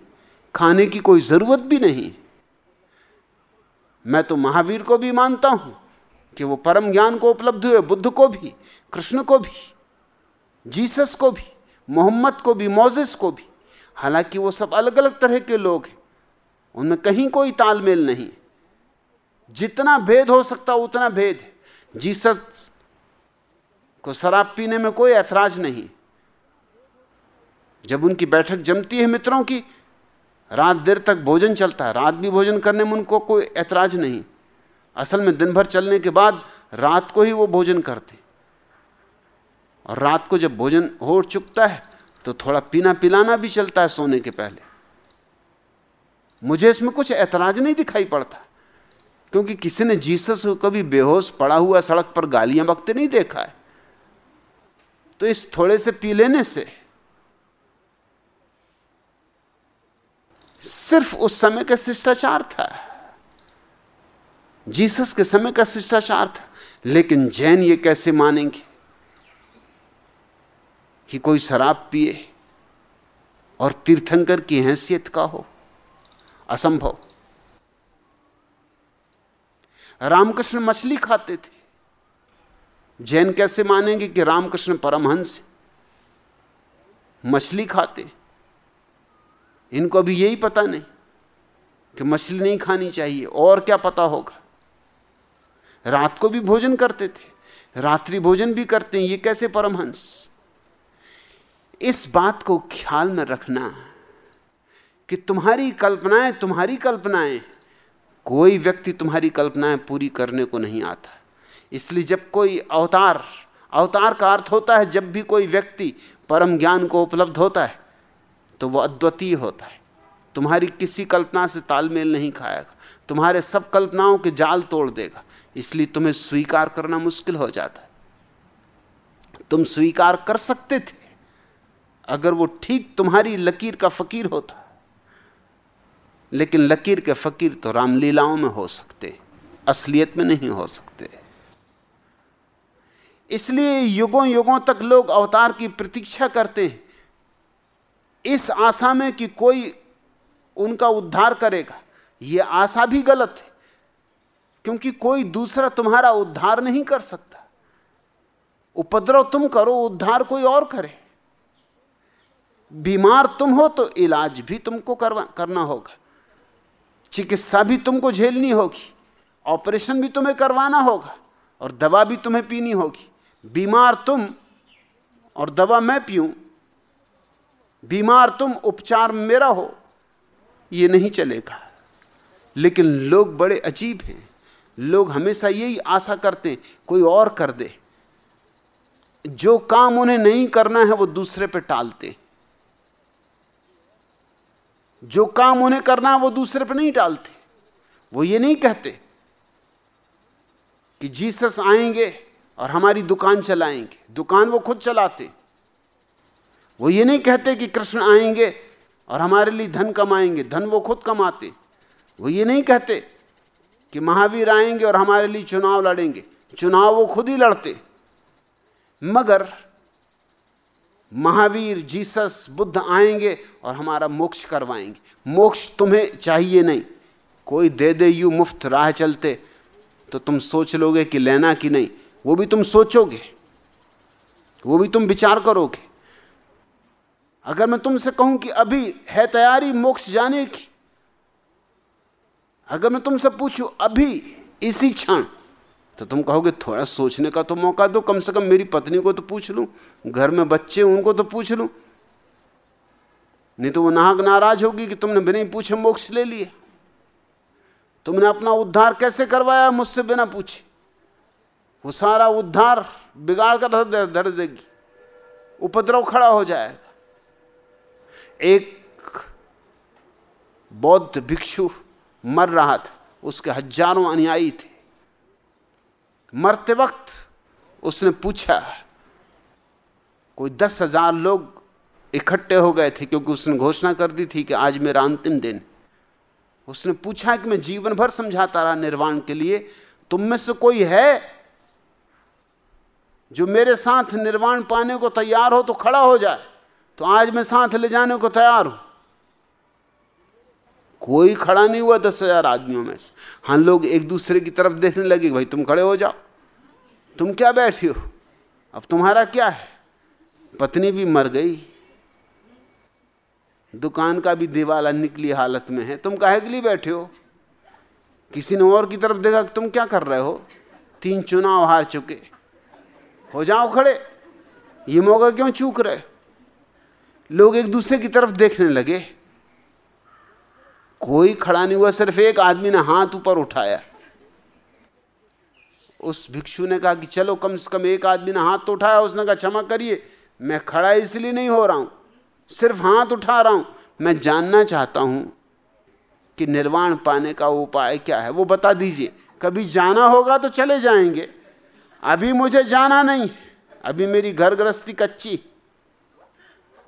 खाने की कोई ज़रूरत भी नहीं। मैं तो महावीर को भी मानता हूँ कि वो परम ज्ञान को उपलब्ध हुए, बुद्ध को भी, कृष्ण को भी, जीसस को भी, मोहम्मद को भी, मोजिस को भी। हालाँकि वो सब अलग अलग तरह के लोग हैं। उनमें कहीं कोई तालमेल नहीं। जितना भेद हो सकता उतना भेद है। जीसस को शराब पीने में कोई ऐतराज नहीं। जब उनकी बैठक जमती है मित्रों की, रात देर तक भोजन चलता है। रात भी भोजन करने में उनको कोई ऐतराज नहीं। असल में दिन भर चलने के बाद रात को ही वो भोजन करते। और रात को जब भोजन हो चुकता है तो थोड़ा पीना पिलाना भी चलता है सोने के पहले। मुझे इसमें कुछ ऐतराज नहीं दिखाई पड़ता, क्योंकि किसी ने जीसस को कभी बेहोश पड़ा हुआ सड़क पर गालियाँ बकते नहीं देखा है। तो इस थोड़े से पी लेने से सिर्फ़ उस समय का शिष्टाचार था। जीसस के समय का शिष्टाचार था। लेकिन जैन ये कैसे मानेंगे कि कोई शराब पिए और तीर्थंकर की हैसियत का हो? असंभव। रामकृष्ण मछली खाते थे। जैन कैसे मानेंगे कि रामकृष्ण परमहंस मछली खाते। इनको अभी यही पता नहीं कि मछली नहीं खानी चाहिए। और क्या पता होगा? रात को भी भोजन करते थे, रात्रि भोजन भी करते हैं। ये कैसे परमहंस? इस बात को ख्याल में रखना कि तुम्हारी कल्पनाएँ तुम्हारी कल्पनाएँ कोई व्यक्ति तुम्हारी कल्पनाएँ पूरी करने को नहीं आता। इसलिए जब कोई अवतार अवतार का अर्थ होता है जब भी कोई व्यक्ति परम ज्ञान को उपलब्ध होता है तो वह अद्वितीय होता है। तुम्हारी किसी कल्पना से तालमेल नहीं खाएगा, तुम्हारे सब कल्पनाओं के जाल तोड़ देगा, इसलिए तुम्हें स्वीकार करना मुश्किल हो जाता है। तुम स्वीकार कर सकते थे, अगर वो ठीक तुम्हारी लकीर का फकीर होता। लेकिन लकीर के फकीर तो रामलीलाओं में हो सकते, असलियत में नहीं हो सकते। इसलिए युगों युगों तक लोग अवतार की प्रतीक्षा करते हैं। इस आशा में कि कोई उनका उद्धार करेगा। यह आशा भी गलत है, क्योंकि कोई दूसरा तुम्हारा उद्धार नहीं कर सकता। उपद्रव तुम करो, उद्धार कोई और करे। बीमार तुम हो तो इलाज भी तुमको करवा, करना होगा। चिकित्सा भी तुमको झेलनी होगी। ऑपरेशन भी तुम्हें करवाना होगा और दवा भी तुम्हें पीनी होगी। बीमार तुम और दवा मैं पीऊं, बीमार तुम, उपचार मेरा हो, ये नहीं चलेगा। लेकिन लोग बड़े अजीब हैं। लोग हमेशा यही आशा करते हैं, कोई और कर दे। जो काम उन्हें नहीं करना है, वो दूसरे पे टालते जो काम उन्हें करना है, वो दूसरे पे नहीं टालते। वो ये नहीं कहते कि जीसस आएँगे और हमारी दुकान चलाएँगे। दुकान वो खुद चलाते। वो ये नहीं कहते कि कृष्ण आएँगे और हमारे लिए धन कमाएँगे, धन वो खुद कमाते। वो ये नहीं कहते कि महावीर आएँगे और हमारे लिए चुनाव लड़ेंगे। चुनाव वो खुद ही लड़ते। मगर महावीर, जीसस, बुद्ध आएँगे और हमारा मोक्ष करवाएँगे। मोक्ष तुम्हें चाहिए नहीं। कोई दे दे यू मुफ़्त, राह चलते। तो तुम सोच लोगे कि लेना कि नहीं। वो भी तुम सोचोगे, वो भी तुम विचार करोगे। अगर मैं तुमसे कहूँ कि अभी है तैयारी मोक्ष जाने की, अगर मैं तुमसे पूछूँ अभी इसी क्षण तो तुम कहोगे, थोड़ा सोचने का तो मौका दो, कम से कम मेरी पत्नी को तो पूछ लूँ, घर में बच्चे उनको तो पूछ लूँ। नहीं तो वो नाहक नाराज़ होगी कि तुमने बिना ही पूछे मोक्ष ले लिए। तुमने अपना उद्धार कैसे करवाया, मुझसे बिना पूछे? वो सारा उद्धार बिगाड़ कर धर देगी। उपद्रव खड़ा हो जाएगा। एक बौद्ध भिक्षु मर रहा था। उसके हज़ारों अनुयायी थे। मरते वक्त उसने पूछा, कोई दस हज़ार लोग इकट्ठे हो गए थे क्योंकि उसने घोषणा कर दी थी कि आज मेरा अंतिम दिन। उसने पूछा कि मैं जीवन भर समझाता रहा निर्वाण के लिए, तुम में से कोई है जो मेरे साथ निर्वाण पाने को तैयार हो तो खड़ा हो जाए तो आज मैं साथ ले जाने को तैयार हूँ। कोई खड़ा नहीं हुआ दस हज़ार आदमियों में से। हाँ लोग एक दूसरे की तरफ़ देखने लगे, भाई तुम खड़े हो जाओ। तुम क्या बैठे हो? अब तुम्हारा क्या है? पत्नी भी मर गई। दुकान का भी दिवाला निकली हालत में है। तुम काहे के लिए बैठे हो? किसी ने और की तरफ़ देखा तुम क्या कर रहे हो? तीन चुनाव हार चुके। हो जाओ खड़े। ये मौका क्यों चूक रहे? लोग एक दूसरे की तरफ़ देखने लगे। कोई खड़ा नहीं हुआ, सिर्फ़ एक आदमी ने हाथ ऊपर उठाया। उस भिक्षु ने कहा कि चलो, कम से कम एक आदमी ने हाथ तो उठाया, उसने कहा, क्षमा करिए, मैं खड़ा इसलिए नहीं हो रहा हूँ, सिर्फ़ हाथ उठा रहा हूँ। मैं जानना चाहता हूँ कि निर्वाण पाने का उपाय क्या है, वो बता दीजिए। कभी जाना होगा तो चले जाएँगे। अभी मुझे जाना नहीं। अभी मेरी घर गृहस्थी कच्ची।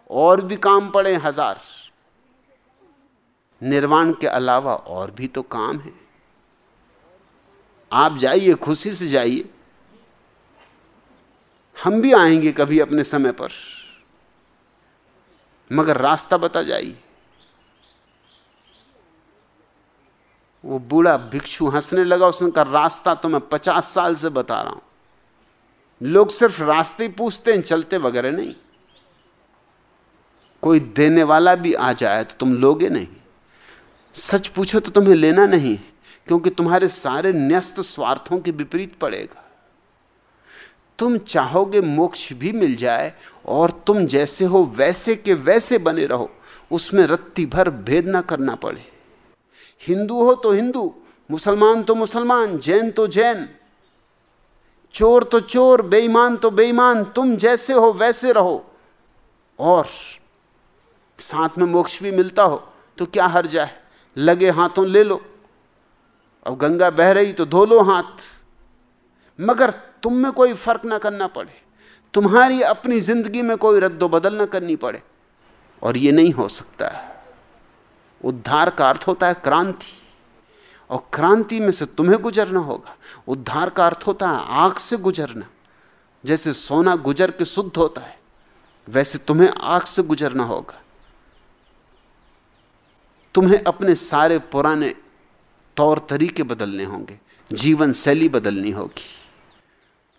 और भी काम पड़े हज़ार। निर्वाण के अलावा और भी तो काम है। आप जाइए, खुशी से जाइए। हम भी आएँगे कभी अपने समय पर। मगर रास्ता बता जाइए। वो बूढ़ा भिक्षु हंसने लगा, उसने कहा, रास्ता तो मैं पचास साल से बता रहा हूँ। लोग सिर्फ़ रास्ते ही पूछते हैं, चलते वगैरह नहीं। कोई देने वाला भी आ जाए तो तुम लोगे नहीं। सच पूछो तो तुम्हें लेना नहीं, क्योंकि तुम्हारे सारे न्यस्त स्वार्थों के विपरीत पड़ेगा। तुम चाहोगे मोक्ष भी मिल जाए, और तुम जैसे हो वैसे के वैसे बने रहो, उसमें रत्ती भर भेद ना करना पड़े। हिंदू हो तो हिंदू, मुसलमान तो मुसलमान, जैन तो जैन। चोर तो चोर, बेईमान तो बेईमान, तुम जैसे हो वैसे रहो। और साथ में मोक्ष भी मिलता हो तो क्या हर जाए? लगे हाथों ले लो। अब गंगा बह रही तो धो लो हाथ। मगर तुम में कोई फ़र्क ना करना पड़े। तुम्हारी अपनी ज़िंदगी में कोई रद्दो बदल ना करनी पड़े। और ये नहीं हो सकता। है उद्धार का अर्थ होता है क्रांति। और क्रांति में से तुम्हें गुजरना होगा। उद्धार का अर्थ होता है आग से गुजरना। जैसे सोना गुजर के शुद्ध होता है, वैसे तुम्हें आग से गुजरना होगा। तुम्हें अपने सारे पुराने तौर तरीके बदलने होंगे, जीवन शैली बदलनी होगी।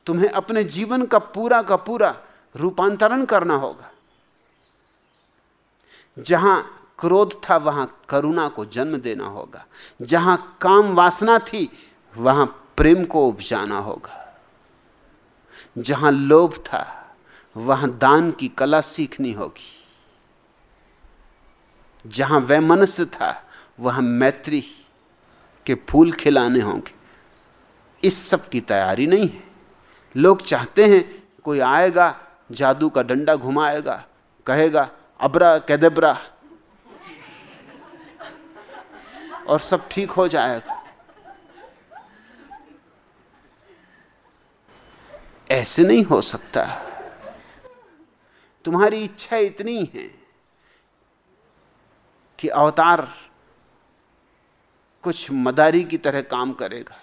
तुम्हें अपने जीवन का पूरा का पूरा रूपांतरण करना होगा। जहाँ क्रोध था, वहाँ करुणा को जन्म देना होगा। जहाँ काम वासना थी, वहाँ प्रेम को उपजाना होगा। जहाँ लोभ था, वहाँ दान की कला सीखनी होगी। जहाँ वह मनुष्य था, वहाँ मैत्री के फूल खिलाने होंगे। इस सब की तैयारी नहीं है। लोग चाहते हैं, कोई आएगा, जादू का डंडा घुमाएगा, कहेगा, अबरा कैदबरा और सब ठीक हो जाएगा ऐसे नहीं हो सकता। तुम्हारी इच्छा इतनी है कि अवतार कुछ मदारी की तरह काम करेगा।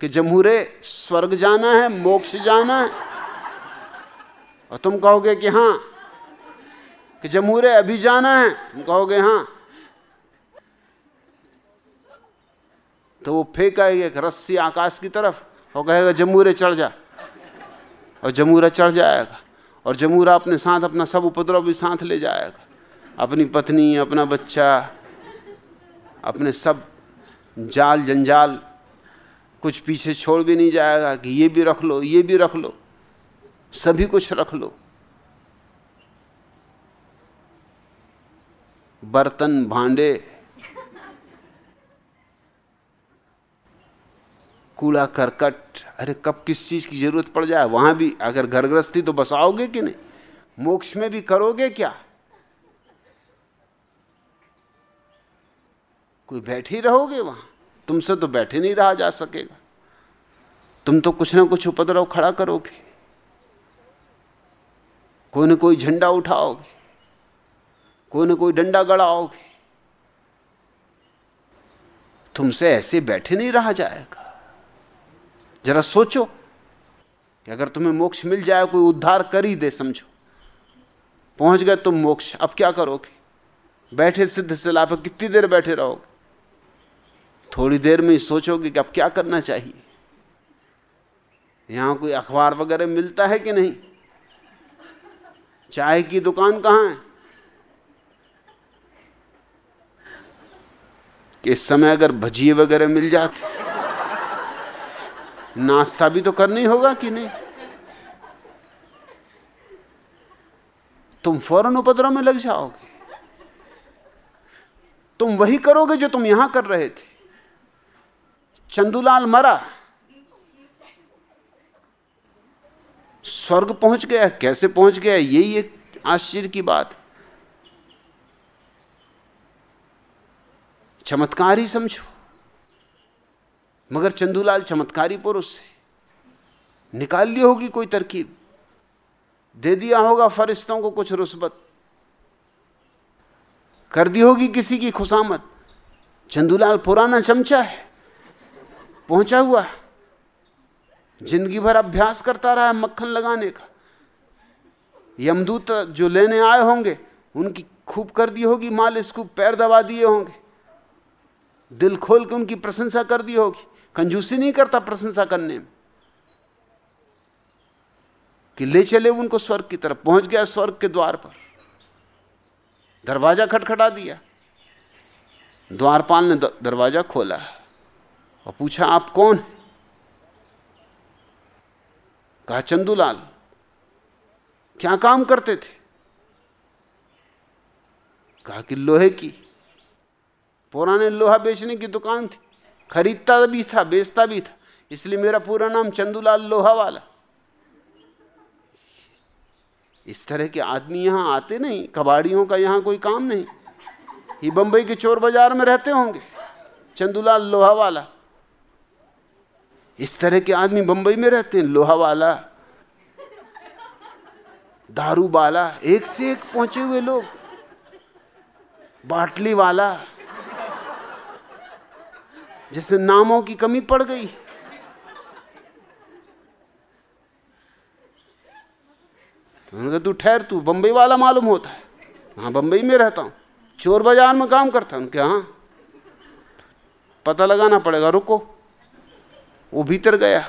कि जमूरे स्वर्ग जाना है, मोक्ष जाना है। और तुम कहोगे कि हाँ, कि जमूरे अभी जाना है, तुम कहोगे हाँ तो वो फेंका एक रस्सी आकाश की तरफ़ और कहेगा जमूरे चढ़ जा। और जमूरा चढ़ जाएगा। और जमूरा अपने साथ, अपना सब उपद्रव भी साथ ले जाएगा। अपनी पत्नी, अपना बच्चा, अपने सब जाल, जंजाल कुछ पीछे छोड़ भी नहीं जाएगा कि ये भी रख लो, ये भी रख लो, सभी कुछ रख लो। बर्तन भांडे कूड़ा करकट, अरे कब किस चीज़ की ज़रूरत पड़ जाए? वहाँ भी अगर घर गृहस्थी तो बसाओगे कि नहीं? मोक्ष में भी करोगे क्या? कोई बैठे ही रहोगे वहाँ? तुमसे तो बैठे नहीं रहा जा सकेगा। तुम तो कुछ ना कुछ उपद्रव खड़ा करोगे। कोई ना कोई झंडा उठाओगे। कोई ना कोई डंडा गड़ाओगे। तुमसे ऐसे बैठे नहीं रहा जाएगा। जरा सोचो कि अगर तुम्हें मोक्ष मिल जाए, कोई उद्धार कर ही दे, समझो। पहुँच गए तुम मोक्ष, अब क्या करोगे? बैठे सिद्ध सिला पर कितनी देर बैठे रहोगे? थोड़ी देर में ही सोचोगे कि अब क्या करना चाहिए। यहाँ कोई अखबार वगैरह मिलता है कि नहीं? चाय की दुकान कहाँ है? कि इस समय अगर भजिए वगैरह मिल जाते नाश्ता भी तो करना होगा कि नहीं? तुम फ़ौरन उपद्रव में लग जाओगे। तुम वही करोगे जो तुम यहाँ कर रहे थे। चंदूलाल मरा। स्वर्ग पहुँच गया। कैसे पहुँच गया? यही एक आश्चर्य की बात। चमत्कार ही समझो। मगर चंदूलाल चमत्कारी पुरुष से निकाल ली होगी कोई तरकीब। दे दिया होगा फरिश्तों को कुछ रुस्बत। कर दी होगी किसी की खुशामत चंदूलाल पुराना चमचा है। पहुँचा हुआ। है ज़िंदगी भर अभ्यास करता रहा है मक्खन लगाने का। यमदूत जो लेने आए होंगे, उनकी खूब कर दी होगी, मालिश खूब पैर दबा दिए होंगे। दिल खोल के उनकी प्रशंसा कर दी होगी। कंजूसी नहीं करता प्रशंसा करने। में कि ले चले उनको स्वर्ग की तरफ़, पहुँच गया स्वर्ग के द्वार पर। दरवाज़ा खटखटा दिया। द्वारपाल ने दरवाज़ा खोला और पूछा, आप कौन? कहा, चंदूलाल। क्या काम करते थे? कहा कि, लोहे की। पुराने लोहा बेचने की दुकान थी। खरीदता भी था, बेचता भी था। इसलिए मेरा पूरा नाम चंदूलाल लोहा वाला इस तरह के आदमी यहाँ आते नहीं, कबाड़ियों का यहाँ कोई काम नहीं। ये बंबई के चोर बाज़ार में रहते होंगे, चंदूलाल लोहा वाला इस तरह के आदमी बंबई में रहते हैं लोहा वाला दारू वाला एक से एक पहुँचे हुए लोग। बाटली वाला जैसे नामों की कमी पड़ गई। तो तू ठहर, तू बंबई वाला मालूम होता है। हाँ बंबई में रहता हूँ। चोर बाज़ार में काम करता हूँ। क्या हाँ। पता लगाना पड़ेगा, रुको। वो भीतर गया।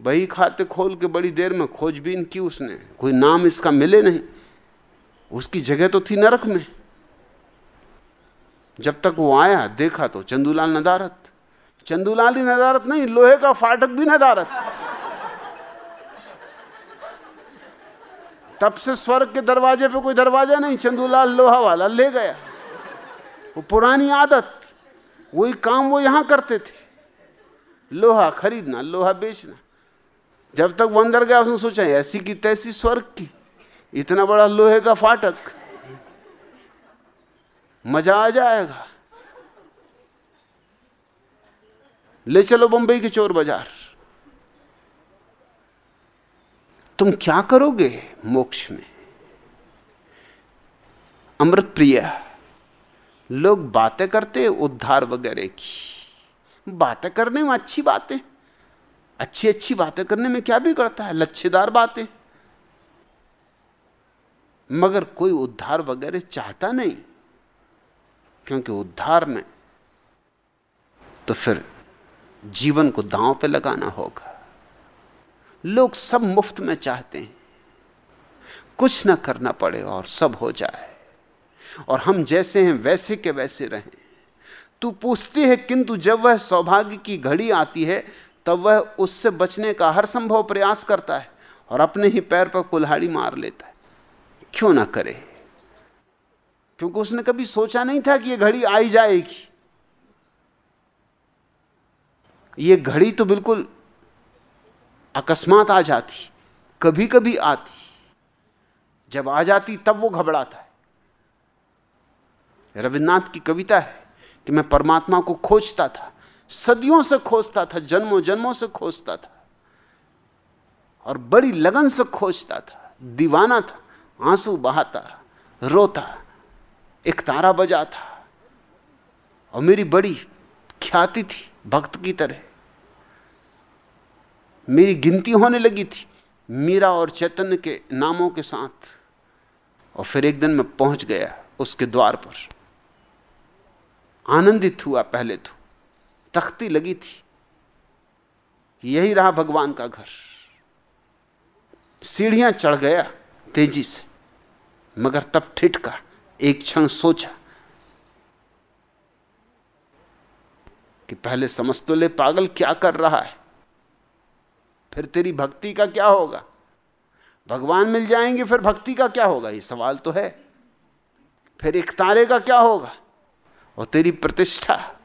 बही खाते खोल के बड़ी देर में खोजबीन की उसने। कोई नाम इसका मिले नहीं। उसकी जगह तो थी नरक में। जब तक वो आया, देखा तो चंदूलाल नदारत। चंदूलाल ही नदारत नहीं, लोहे का फाटक भी नदारत। तब से स्वर्ग के दरवाजे पे कोई दरवाज़ा नहीं, चंदूलाल लोहा वाला ले गया। वो पुरानी आदत, वही काम वो यहाँ करते थे। लोहा खरीदना, लोहा बेचना। जब तक वो अंदर गया, उसने सोचा, ऐसी की तैसी स्वर्ग की, इतना बड़ा लोहे का फाटक। मज़ा आ जाएगा। ले चलो बंबई के चोर बाज़ार। तुम क्या करोगे मोक्ष में? अमृत प्रिया लोग बातें करते उद्धार वगैरह की। बातें करने में अच्छी बातें अच्छी अच्छी बातें करने में क्या भी करता है? लच्छेदार बातें। मगर कोई उद्धार वगैरह चाहता नहीं। क्योंकि उद्धार में तो फिर जीवन को दांव पे लगाना होगा। लोग सब मुफ़्त में चाहते हैं। कुछ ना करना पड़े और सब हो जाए। और हम जैसे हैं, वैसे के वैसे रहें। तू पूछती है, किंतु जब वह सौभाग्य की घड़ी आती है, तब वह उससे बचने का हर संभव प्रयास करता है और अपने ही पैर पर कुल्हाड़ी मार लेता है। क्यों ना करे? क्योंकि उसने कभी सोचा नहीं था कि यह घड़ी आई जाएगी। ये घड़ी तो बिल्कुल अकस्मात आ जाती कभी कभी आती। जब आ जाती, तब वो घबराता है। रविन्द्रनाथ की कविता है कि मैं परमात्मा को खोजता था, सदियों से खोजता था जन्मों जन्मों से खोजता था, और बड़ी लगन से खोजता था, दीवाना था, आँसू बहाता, रोता। एक तारा बजा था और मेरी बड़ी ख्याति थी भक्त की तरह। मेरी गिनती होने लगी थी मीरा और चैतन्य के नामों के साथ और फिर एक दिन मैं पहुँच गया उसके द्वार पर। आनंदित हुआ पहले तो तख्ती लगी थी। यही रहा भगवान का घर। सीढ़ियाँ चढ़ गया तेज़ी से, मगर तब ठिठका। एक क्षण सोचा कि पहले समझ तो ले पागल क्या कर रहा है? फिर तेरी भक्ति का क्या होगा? भगवान मिल जाएँगे, फिर भक्ति का क्या होगा? ये सवाल तो है। फिर एक तारे का क्या होगा? और तेरी प्रतिष्ठा,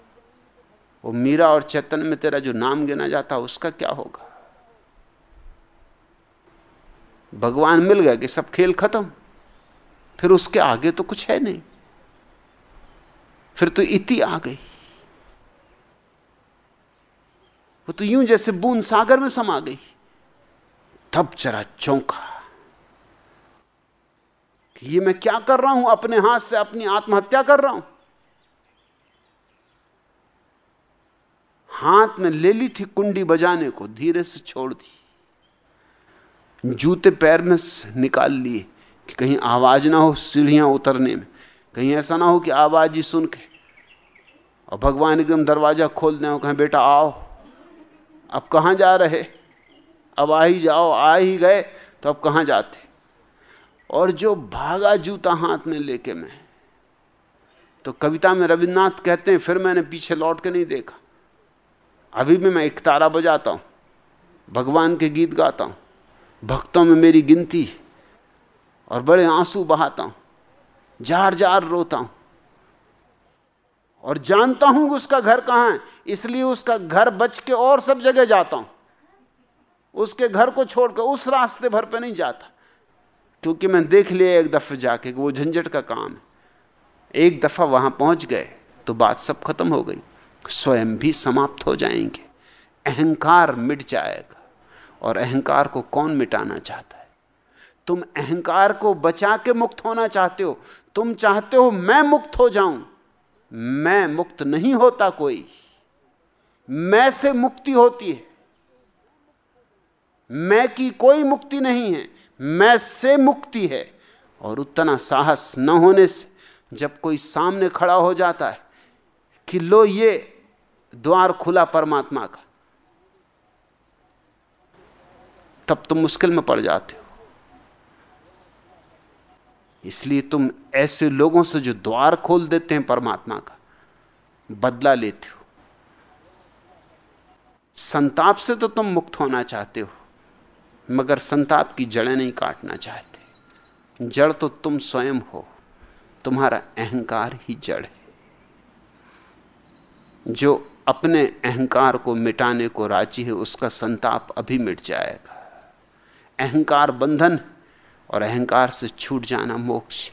वो मीरा और चेतन में तेरा जो नाम गिना जाता, उसका क्या होगा? भगवान मिल गया कि सब खेल खत्म? फिर उसके आगे तो कुछ है नहीं। फिर तो इति आ गई। वो तो यूँ जैसे बूंद सागर में समा गई। तब जरा चौंका। कि ये मैं क्या कर रहा हूँ? अपने हाथ से अपनी आत्महत्या कर रहा हूँ? हाथ में ले ली थी कुंडी बजाने को, धीरे से छोड़ दी। जूते पैर में निकाल लिए। कि कहीं आवाज़ ना हो सीढ़ियाँ उतरने में। कहीं ऐसा ना हो कि आवाज़ ही सुन के। और भगवान एकदम दरवाज़ा खोल दें और कहें, बेटा, आओ। अब कहाँ जा रहे? अब आ ही जाओ। आ ही गए तो अब कहाँ जाते? और जो भागा जूता हाथ में लेके मैं तो कविता में रविन्द्रनाथ कहते हैं, फिर मैंने पीछे लौट के नहीं देखा। अभी भी मैं एक तारा बजाता हूँ, भगवान के गीत गाता हूँ। भक्तों में मेरी गिनती और बड़े आँसू बहाता हूँ, जार जार रोता हूँ। और जानता हूँ उसका घर कहाँ है, इसलिए उसका घर बच के और सब जगह जाता हूँ। उसके घर को छोड़कर उस रास्ते भर पे नहीं जाता, क्योंकि मैं देख लिया एक दफे जाके कि वो झंझट का काम है। एक दफ़ा वहाँ पहुँच गए तो बात सब खत्म हो गई, स्वयं भी समाप्त हो जाएँगे। अहंकार मिट जाएगा, और अहंकार को कौन मिटाना चाहता तुम अहंकार को बचा के मुक्त होना चाहते हो। तुम चाहते हो मैं मुक्त हो जाऊँ। मैं मुक्त नहीं होता कोई। मैं से मुक्ति होती है। मैं की कोई मुक्ति नहीं है। मैं से मुक्ति है। और उतना साहस न होने से जब कोई सामने खड़ा हो जाता है कि लो ये द्वार खुला परमात्मा का, तब तुम मुश्किल में पड़ जाते हो। इसलिए तुम ऐसे लोगों से जो द्वार खोल देते हैं परमात्मा का, बदला लेते हो। संताप से तो तुम मुक्त होना चाहते हो, मगर संताप की जड़ें नहीं काटना चाहते। जड़ तो तुम स्वयं हो, तुम्हारा अहंकार ही जड़ है। जो अपने अहंकार को मिटाने को राज़ी है, उसका संताप अभी मिट जाएगा। अहंकार बंधन और अहंकार से छूट जाना मोक्ष।